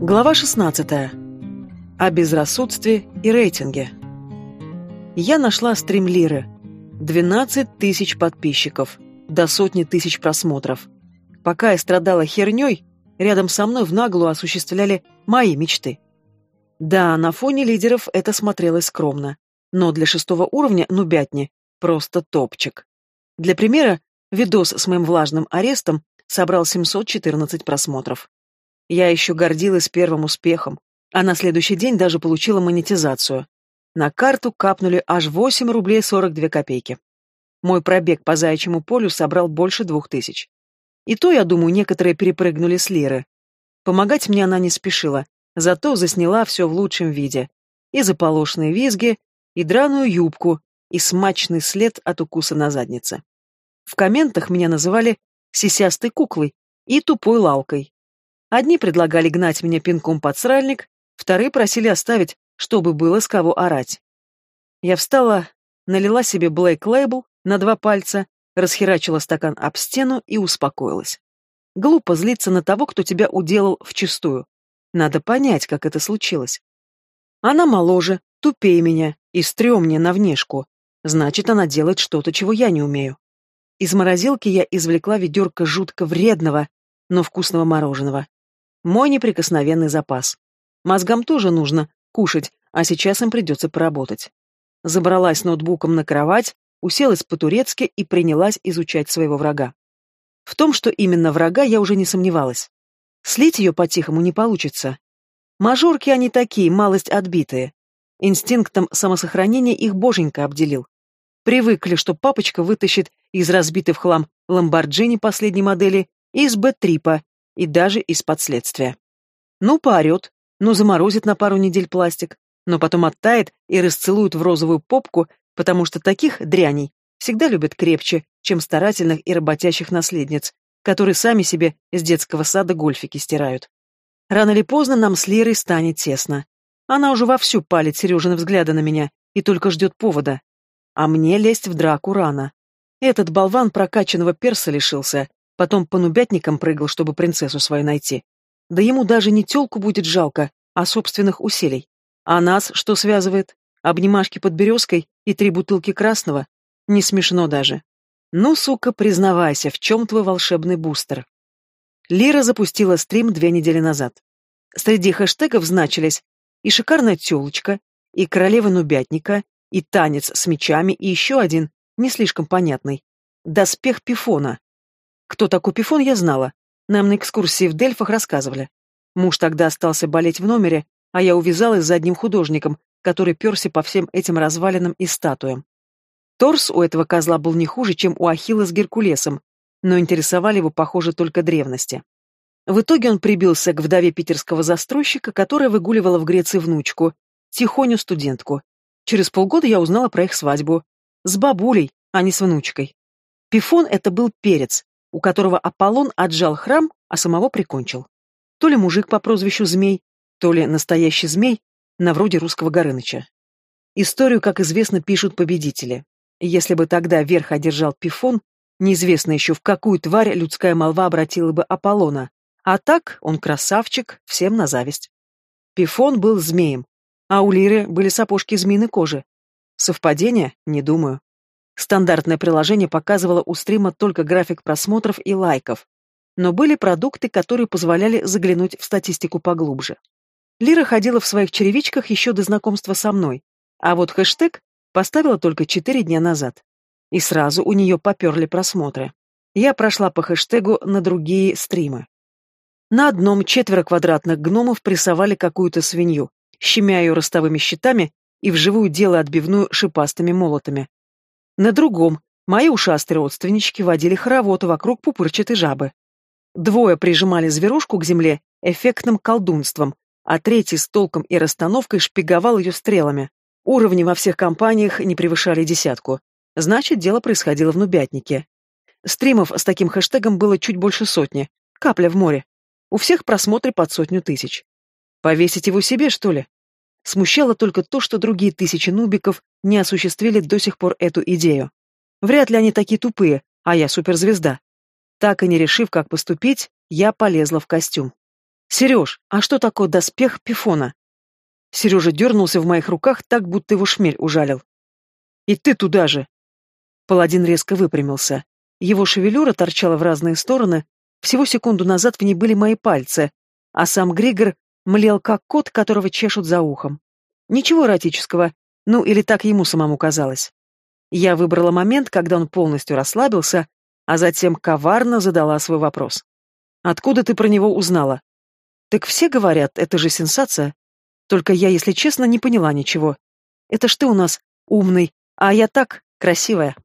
Глава 16. О безрассудстве и рейтинге. Я нашла стрим Лиры. 12 тысяч подписчиков, до сотни тысяч просмотров. Пока я страдала херней, рядом со мной в наглую осуществляли мои мечты. Да, на фоне лидеров это смотрелось скромно, но для шестого уровня нубятни просто топчик. Для примера, видос с моим влажным арестом собрал 714 просмотров. Я еще гордилась первым успехом, а на следующий день даже получила монетизацию. На карту капнули аж 8 рублей 42 копейки. Мой пробег по заячьему полю собрал больше двух тысяч. И то, я думаю, некоторые перепрыгнули с Лиры. Помогать мне она не спешила, зато засняла все в лучшем виде. И заполошные визги, и драную юбку, и смачный след от укуса на заднице. В комментах меня называли сисястой куклой и тупой лалкой. Одни предлагали гнать меня пинком под сральник, вторые просили оставить, чтобы было с кого орать. Я встала, налила себе Black Label на два пальца, расхерачила стакан об стену и успокоилась. Глупо злиться на того, кто тебя уделал вчистую. Надо понять, как это случилось. Она моложе, тупее меня и стрёмнее на внешку. Значит, она делает что-то, чего я не умею. Из морозилки я извлекла ведерко жутко вредного, но вкусного мороженого. Мой неприкосновенный запас. Мозгам тоже нужно кушать, а сейчас им придется поработать. Забралась ноутбуком на кровать, уселась по-турецки и принялась изучать своего врага. В том, что именно врага, я уже не сомневалась. Слить ее по-тихому не получится. Мажорки они такие, малость отбитые. Инстинктом самосохранения их боженька обделил. Привыкли, что папочка вытащит из разбитой в хлам Ламборджини последней модели, из Б-трипа и даже из-под следствия. Ну, поорет, ну, заморозит на пару недель пластик, но потом оттает и расцелует в розовую попку, потому что таких дряней всегда любят крепче, чем старательных и работящих наследниц, которые сами себе с детского сада гольфики стирают. Рано или поздно нам с Лирой станет тесно. Она уже вовсю палит Сережины взгляды на меня и только ждет повода. А мне лезть в драку рано. Этот болван прокачанного перса лишился, потом по нубятникам прыгал, чтобы принцессу свою найти. Да ему даже не тёлку будет жалко, а собственных усилий. А нас что связывает? Обнимашки под березкой и три бутылки красного? Не смешно даже. Ну, сука, признавайся, в чем твой волшебный бустер? Лира запустила стрим две недели назад. Среди хэштегов значились и шикарная тёлочка, и королева нубятника, и танец с мечами, и еще один, не слишком понятный. Доспех Пифона. Кто такой Пифон, я знала. Нам на экскурсии в Дельфах рассказывали. Муж тогда остался болеть в номере, а я увязалась с одним художником, который перся по всем этим развалинам и статуям. Торс у этого козла был не хуже, чем у Ахилла с Геркулесом, но интересовали его, похоже, только древности. В итоге он прибился к вдове питерского застройщика, которая выгуливала в Греции внучку, тихоню студентку, Через полгода я узнала про их свадьбу. С бабулей, а не с внучкой. Пифон — это был перец, у которого Аполлон отжал храм, а самого прикончил. То ли мужик по прозвищу Змей, то ли настоящий змей, на вроде русского Горыныча. Историю, как известно, пишут победители. Если бы тогда верх одержал Пифон, неизвестно еще в какую тварь людская молва обратила бы Аполлона. А так он красавчик, всем на зависть. Пифон был змеем, а у Лиры были сапожки змеиной кожи. Совпадение? Не думаю. Стандартное приложение показывало у стрима только график просмотров и лайков. Но были продукты, которые позволяли заглянуть в статистику поглубже. Лира ходила в своих черевичках еще до знакомства со мной, а вот хэштег поставила только четыре дня назад. И сразу у нее поперли просмотры. Я прошла по хэштегу на другие стримы. На одном четверо квадратных гномов прессовали какую-то свинью, щемя ее ростовыми щитами и вживую делая отбивную шипастыми молотами. На другом мои ушастые родственнички водили хоровод вокруг пупырчатой жабы. Двое прижимали зверушку к земле эффектным колдунством, а третий с толком и расстановкой шпиговал ее стрелами. Уровни во всех компаниях не превышали десятку. Значит, дело происходило в нубятнике. Стримов с таким хэштегом было чуть больше сотни. Капля в море. У всех просмотры под сотню тысяч. Повесить его себе, что ли? Смущало только то, что другие тысячи нубиков не осуществили до сих пор эту идею. Вряд ли они такие тупые, а я суперзвезда. Так и не решив, как поступить, я полезла в костюм. «Сереж, а что такое доспех Пифона?» Сережа дернулся в моих руках так, будто его шмель ужалил. «И ты туда же!» Паладин резко выпрямился. Его шевелюра торчала в разные стороны, всего секунду назад в ней были мои пальцы, а сам Григор млел, как кот, которого чешут за ухом. Ничего эротического, ну или так ему самому казалось. Я выбрала момент, когда он полностью расслабился, а затем коварно задала свой вопрос. «Откуда ты про него узнала?» «Так все говорят, это же сенсация. Только я, если честно, не поняла ничего. Это ж ты у нас умный, а я так, красивая».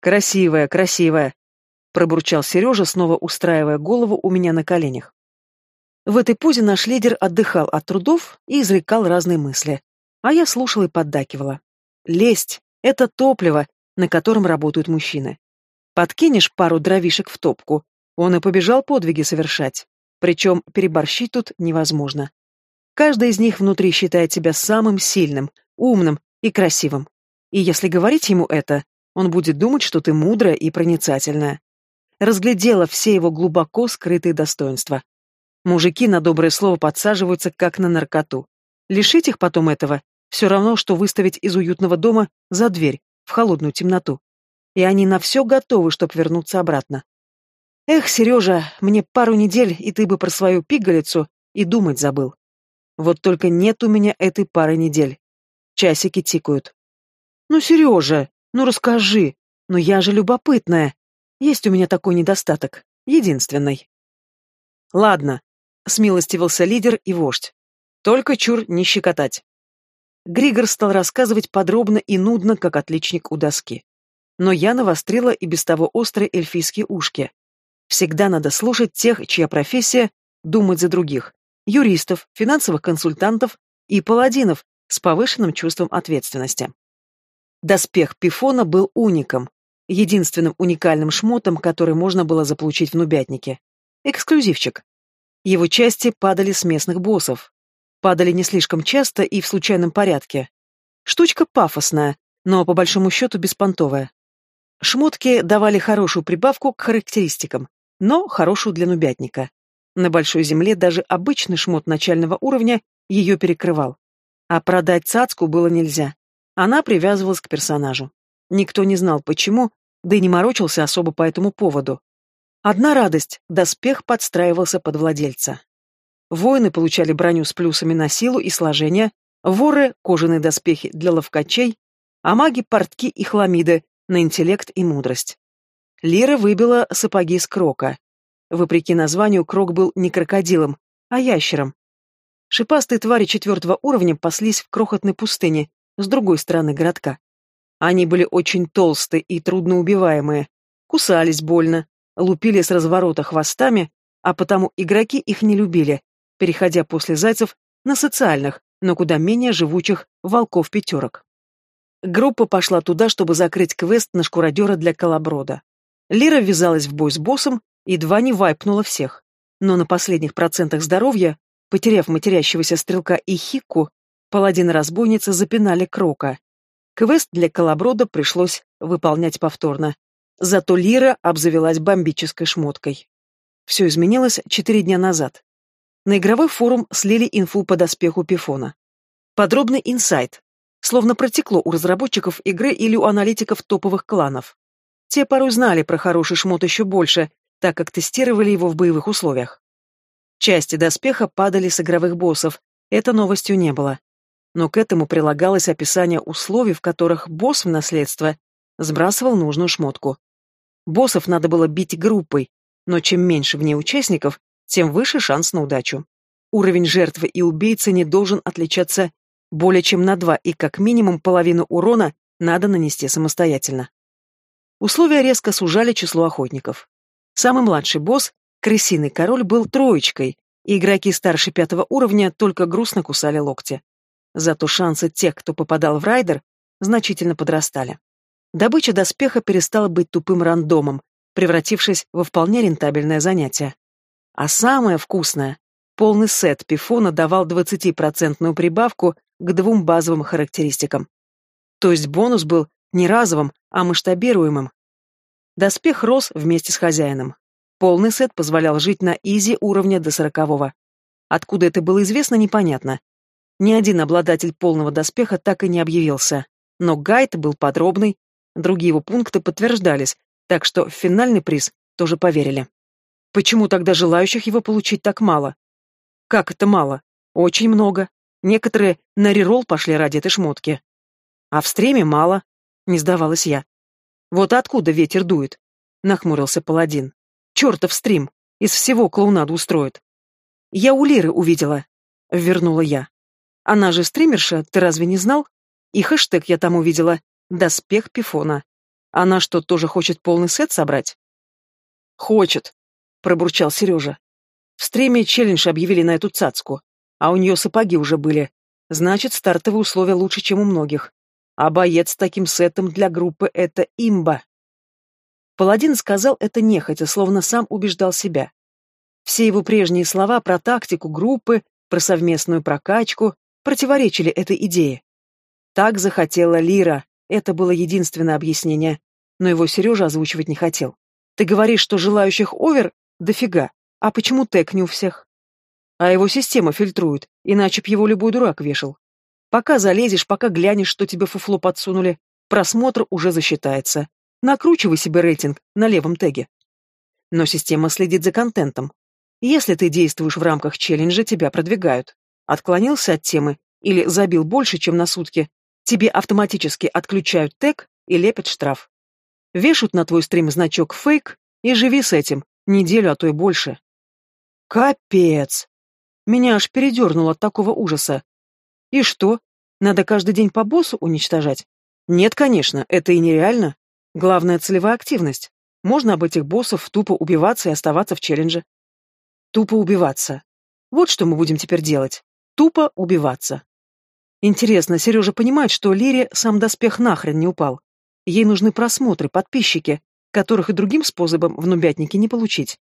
«Красивая, красивая», — пробурчал Сережа, снова устраивая голову у меня на коленях. В этой позе наш лидер отдыхал от трудов и изрекал разные мысли. А я слушала и поддакивала. Лесть — это топливо, на котором работают мужчины. Подкинешь пару дровишек в топку, он и побежал подвиги совершать. Причем переборщить тут невозможно. Каждый из них внутри считает себя самым сильным, умным и красивым. И если говорить ему это, он будет думать, что ты мудрая и проницательная. Разглядела все его глубоко скрытые достоинства. Мужики на доброе слово подсаживаются, как на наркоту. Лишить их потом этого все равно, что выставить из уютного дома за дверь, в холодную темноту. И они на все готовы, чтобы вернуться обратно. Эх, Сережа, мне пару недель, и ты бы про свою пигалицу и думать забыл. Вот только нет у меня этой пары недель. Часики тикают. Ну, Сережа, ну расскажи. Ну я же любопытная. Есть у меня такой недостаток. Единственный. Ладно, смилостивился лидер и вождь. Только чур не щекотать. Григор стал рассказывать подробно и нудно, как отличник у доски. Но я навострила и без того острые эльфийские ушки. Всегда надо слушать тех, чья профессия — думать за других. Юристов, финансовых консультантов и паладинов с повышенным чувством ответственности. Доспех Пифона был уником, единственным уникальным шмотом, который можно было заполучить в нубятнике. Эксклюзивчик. Его части падали с местных боссов. Падали не слишком часто и в случайном порядке. Штучка пафосная, но по большому счету беспонтовая. Шмотки давали хорошую прибавку к характеристикам, но хорошую для нубятника. На большой земле даже обычный шмот начального уровня ее перекрывал. А продать цацку было нельзя. Она привязывалась к персонажу. Никто не знал почему, да и не морочился особо по этому поводу. Одна радость — доспех подстраивался под владельца. Воины получали броню с плюсами на силу и сложение, воры — кожаные доспехи для ловкачей, а маги — портки и хламиды на интеллект и мудрость. Лира выбила сапоги с крока. Вопреки названию, крок был не крокодилом, а ящером. Шипастые твари четвертого уровня паслись в крохотной пустыне с другой стороны городка. Они были очень толстые и трудноубиваемые, кусались больно, лупили с разворота хвостами, а потому игроки их не любили, переходя после зайцев на социальных, но куда менее живучих волков-пятерок. Группа пошла туда, чтобы закрыть квест на шкуродера для колоброда. Лира ввязалась в бой с боссом едва не вайпнула всех. Но на последних процентах здоровья, потеряв матерящегося стрелка и хикку, паладин-разбойница запинали Крока. Квест для колоброда пришлось выполнять повторно. Зато Лира обзавелась бомбической шмоткой. Все изменилось четыре дня назад. На игровой форум слили инфу по доспеху Пифона. Подробный инсайт. Словно протекло у разработчиков игры или у аналитиков топовых кланов. Те порой знали про хороший шмот еще больше, так как тестировали его в боевых условиях. Части доспеха падали с игровых боссов, это новостью не было. Но к этому прилагалось описание условий, в которых босс в наследство сбрасывал нужную шмотку. Боссов надо было бить группой, но чем меньше в ней участников, тем выше шанс на удачу. Уровень жертвы и убийцы не должен отличаться более чем на два, и как минимум половину урона надо нанести самостоятельно. Условия резко сужали число охотников. Самый младший босс, крысиный король, был троечкой, и игроки старше пятого уровня только грустно кусали локти. Зато шансы тех, кто попадал в райдер, значительно подрастали. Добыча доспеха перестала быть тупым рандомом, превратившись во вполне рентабельное занятие. А самое вкусное — полный сет пифона давал 20% прибавку к двум базовым характеристикам. То есть бонус был не разовым, а масштабируемым. Доспех рос вместе с хозяином. Полный сет позволял жить на изи уровня до сорокового. Откуда это было известно, непонятно. Ни один обладатель полного доспеха так и не объявился. Но гайд был подробный, другие его пункты подтверждались, так что в финальный приз тоже поверили. Почему тогда желающих его получить так мало? Как это мало? Очень много. Некоторые на реролл пошли ради этой шмотки. А в стриме мало, не сдавалась я. Вот откуда ветер дует? Нахмурился паладин. Чертов стрим! Из всего клоунаду устроит. Я у Лиры увидела. Вернула я. Она же стримерша, ты разве не знал? И хэштег я там увидела. Доспех Пифона. Она что, тоже хочет полный сет собрать? Хочет, пробурчал Сережа. В стриме челлендж объявили на эту цацку, а у нее сапоги уже были. Значит, стартовые условия лучше, чем у многих. А боец с таким сетом для группы — это имба. Паладин сказал это нехотя, словно сам убеждал себя. Все его прежние слова про тактику группы, про совместную прокачку противоречили этой идее. Так захотела Лира, это было единственное объяснение, но его Сережа озвучивать не хотел. Ты говоришь, что желающих овер дофига, а почему тег не у всех? А его система фильтрует, иначе б его любой дурак вешал. Пока залезешь, пока глянешь, что тебе фуфло подсунули, просмотр уже засчитается. Накручивай себе рейтинг на левом теге. Но система следит за контентом. Если ты действуешь в рамках челленджа, тебя продвигают. Отклонился от темы или забил больше, чем на сутки, тебе автоматически отключают тег и лепят штраф. Вешают на твой стрим значок «фейк» и живи с этим, неделю, а то и больше. Капец! Меня аж передернуло от такого ужаса. И что? Надо каждый день по боссу уничтожать? Нет, конечно, это и нереально. Главная целевая активность. Можно об этих боссов тупо убиваться и оставаться в челлендже. Тупо убиваться. Вот что мы будем теперь делать. Тупо убиваться. Интересно, Сережа понимает, что Лире сам доспех нахрен не упал. Ей нужны просмотры, подписчики, которых и другим способом в нубятнике не получить.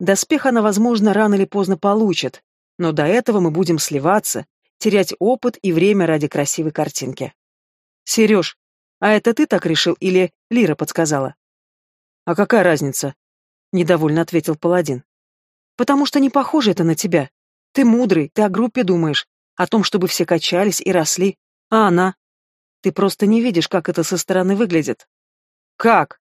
Доспех она, возможно, рано или поздно получит, но до этого мы будем сливаться, терять опыт и время ради красивой картинки. Сереж, а это ты так решил или Лира подсказала? А какая разница? Недовольно ответил паладин. Потому что не похоже это на тебя. Ты мудрый, ты о группе думаешь, о том, чтобы все качались и росли. А она? Ты просто не видишь, как это со стороны выглядит. Как?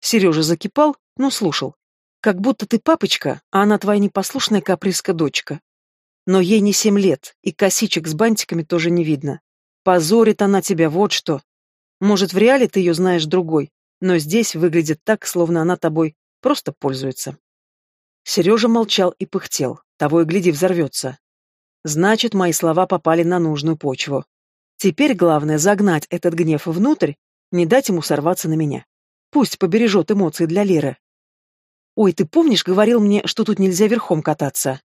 Сережа закипал, но слушал. Как будто ты папочка, а она твоя непослушная каприска дочка. Но ей не семь лет, и косичек с бантиками тоже не видно. Позорит она тебя, вот что. Может, в реале ты ее знаешь другой, но здесь выглядит так, словно она тобой просто пользуется. Сережа молчал и пыхтел, того и гляди взорвется. Значит, мои слова попали на нужную почву. Теперь главное загнать этот гнев внутрь, не дать ему сорваться на меня. Пусть побережет эмоции для Леры. «Ой, ты помнишь, говорил мне, что тут нельзя верхом кататься?»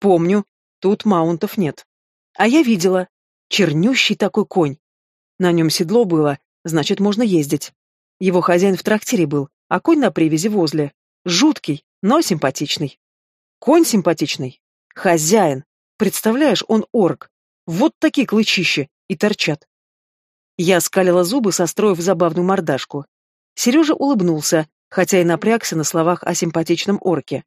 «Помню. Тут маунтов нет. А я видела. Чернющий такой конь. На нем седло было, значит, можно ездить. Его хозяин в трактире был, а конь на привязи возле. Жуткий, но симпатичный. Конь симпатичный. Хозяин. Представляешь, он орк. Вот такие клычищи и торчат. Я скалила зубы, состроив забавную мордашку. Сережа улыбнулся, хотя и напрягся на словах о симпатичном орке.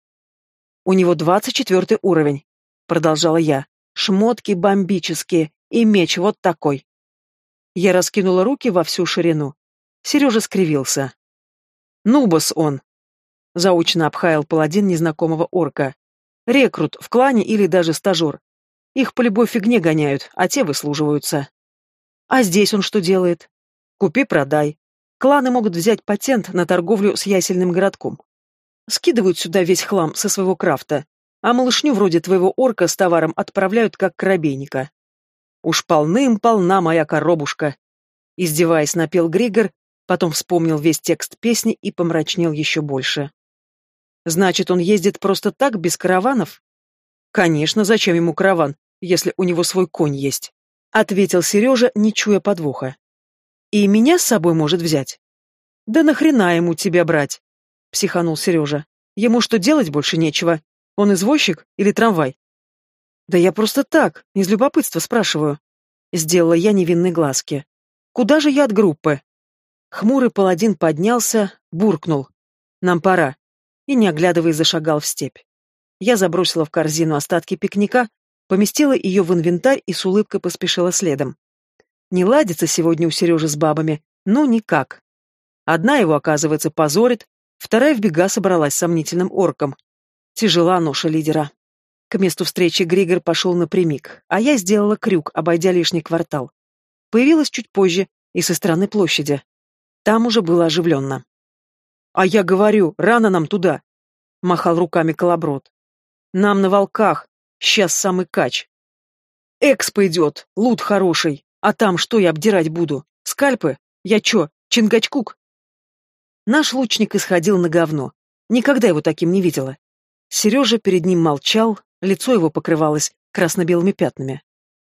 У него двадцать четвертый уровень продолжала я. Шмотки бомбические и меч вот такой. Я раскинула руки во всю ширину. Сережа скривился. «Нубас он!» Заучно обхаял паладин незнакомого орка. «Рекрут в клане или даже стажер. Их по любой фигне гоняют, а те выслуживаются. А здесь он что делает? Купи-продай. Кланы могут взять патент на торговлю с ясельным городком. Скидывают сюда весь хлам со своего крафта, а малышню вроде твоего орка с товаром отправляют как коробейника. Уж полным-полна моя коробушка. Издеваясь, напел Григор, потом вспомнил весь текст песни и помрачнел еще больше. Значит, он ездит просто так, без караванов? Конечно, зачем ему караван, если у него свой конь есть? Ответил Сережа, не чуя подвоха. И меня с собой может взять? Да нахрена ему тебя брать? Психанул Сережа. Ему что делать больше нечего, он извозчик или трамвай? Да я просто так, из любопытства спрашиваю. Сделала я невинные глазки. Куда же я от группы? Хмурый паладин поднялся, буркнул. Нам пора. И, не оглядываясь, зашагал в степь. Я забросила в корзину остатки пикника, поместила ее в инвентарь и с улыбкой поспешила следом. Не ладится сегодня у Сережи с бабами, ну никак. Одна его, оказывается, позорит, вторая в бега собралась с сомнительным орком. Тяжела ноша лидера. К месту встречи Григор пошел напрямик, а я сделала крюк, обойдя лишний квартал. Появилась чуть позже и со стороны площади. Там уже было оживленно. «А я говорю, рано нам туда!» — махал руками колоброд. «Нам на волках, сейчас самый кач. Экспо идет, лут хороший, а там что я обдирать буду? Скальпы? Я чё, Чингачкук?» Наш лучник исходил на говно. Никогда его таким не видела. Сережа перед ним молчал, лицо его покрывалось красно-белыми пятнами.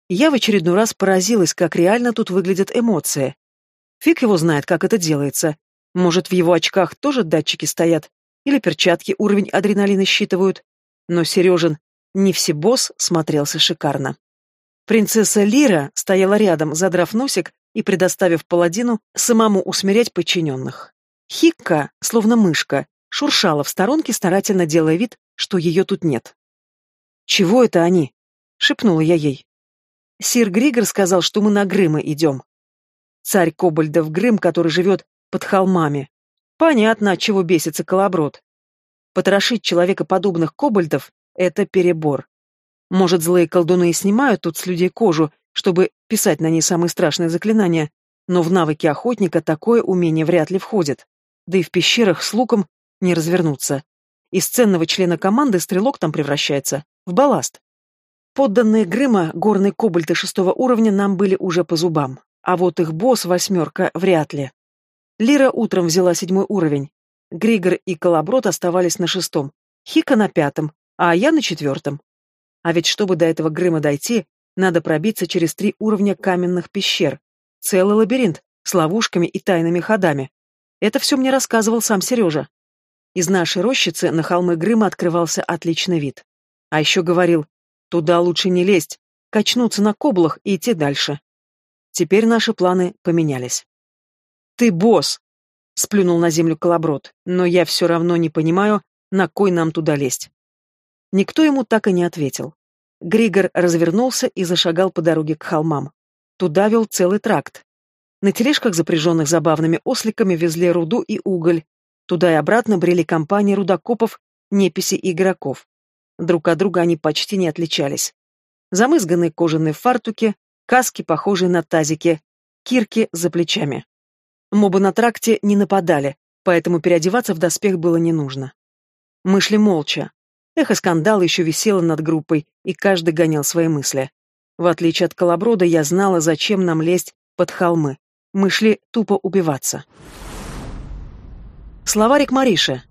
Я в очередной раз поразилась, как реально тут выглядят эмоции. Фиг его знает, как это делается. Может, в его очках тоже датчики стоят, или перчатки уровень адреналина считывают. Но Сережин не всебосс смотрелся шикарно. Принцесса Лира стояла рядом, задрав носик и предоставив паладину самому усмирять подчиненных. Хикка, словно мышка, шуршала в сторонке, старательно делая вид, что ее тут нет. «Чего это они?» — шепнула я ей. «Сир Григор сказал, что мы на Грыма идем. Царь Кобальдов Грым, который живет под холмами. Понятно, от чего бесится колоброд. Потрошить человекоподобных кобальдов — это перебор. Может, злые колдуны и снимают тут с людей кожу, чтобы писать на ней самые страшные заклинания, но в навыки охотника такое умение вряд ли входит да и в пещерах с луком не развернуться. Из ценного члена команды стрелок там превращается в балласт. Подданные Грыма, горные кобальты шестого уровня, нам были уже по зубам, а вот их босс, восьмерка, вряд ли. Лира утром взяла седьмой уровень. Григор и Колоброд оставались на шестом, Хика на пятом, а я на четвертом. А ведь чтобы до этого Грыма дойти, надо пробиться через три уровня каменных пещер. Целый лабиринт с ловушками и тайными ходами. Это все мне рассказывал сам Сережа. Из нашей рощицы на холмы Грыма открывался отличный вид. А еще говорил, туда лучше не лезть, качнуться на коблах и идти дальше. Теперь наши планы поменялись. «Ты босс!» — сплюнул на землю колоброд, но я все равно не понимаю, на кой нам туда лезть. Никто ему так и не ответил. Григор развернулся и зашагал по дороге к холмам. Туда вел целый тракт. На тележках, запряженных забавными осликами, везли руду и уголь. Туда и обратно брели компании рудокопов, неписи и игроков. Друг от друга они почти не отличались. Замызганные кожаные фартуки, каски, похожие на тазики, кирки за плечами. Мобы на тракте не нападали, поэтому переодеваться в доспех было не нужно. Мы шли молча. Эхо скандала еще висело над группой, и каждый гонял свои мысли. В отличие от колоброда, я знала, зачем нам лезть под холмы. Мы шли тупо убиваться. Словарик Мариши.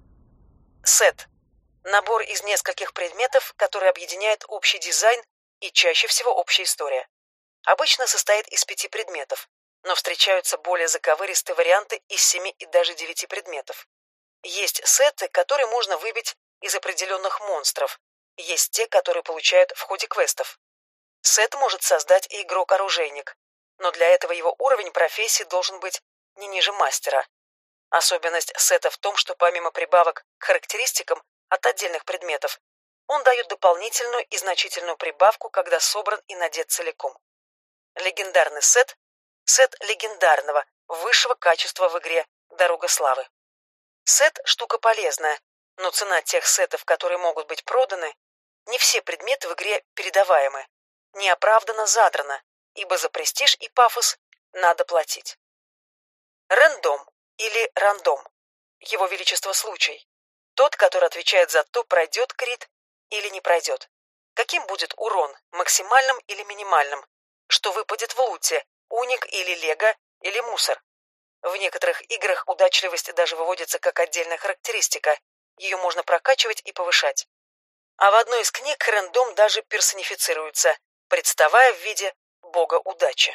Сет. Набор из нескольких предметов, который объединяет общий дизайн и чаще всего общая история. Обычно состоит из пяти предметов, но встречаются более заковыристые варианты из семи и даже девяти предметов. Есть сеты, которые можно выбить из определенных монстров, есть те, которые получают в ходе квестов. Сет может создать и игрок-оружейник, но для этого его уровень профессии должен быть не ниже мастера. Особенность сета в том, что помимо прибавок к характеристикам от отдельных предметов, он дает дополнительную и значительную прибавку, когда собран и надет целиком. Легендарный сет – сет легендарного, высшего качества в игре «Дорога славы». Сет – штука полезная, но цена тех сетов, которые могут быть проданы, не все предметы в игре передаваемы, неоправданно задрана, ибо за престиж и пафос надо платить. Рандом или рандом. Его величество случай. Тот, который отвечает за то, пройдет крит или не пройдет. Каким будет урон, максимальным или минимальным? Что выпадет в луте, уник или лего, или мусор? В некоторых играх удачливость даже выводится как отдельная характеристика. Ее можно прокачивать и повышать. А в одной из книг рандом даже персонифицируется, представая в виде бога удачи.